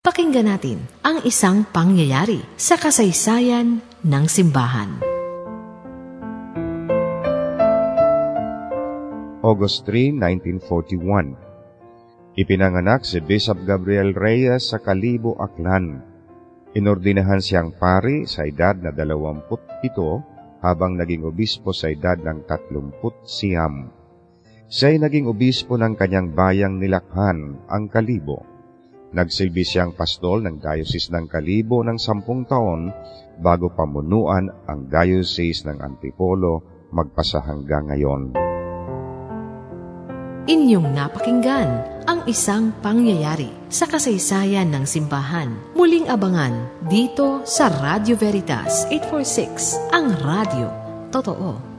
Pakinggan natin ang isang pangyayari sa kasaysayan ng simbahan. August 3, 1941 Ipinanganak si Bishop Gabriel Reyes sa Kalibo, Aklan. Inordinahan siyang pari sa edad na 27 habang naging obispo sa edad ng 30 siyam. Siya'y naging obispo ng kanyang bayang nilakhan, ang Kalibo. Nagsilbi siyang pastol ng Diocese ng Kalibo ng sampung taon bago pamunuan ang Diocese ng Antipolo magpasa hanggang ngayon. Inyong napakinggan ang isang pangyayari sa kasaysayan ng simbahan. Muling abangan dito sa Radio Veritas 846, ang radio. Totoo.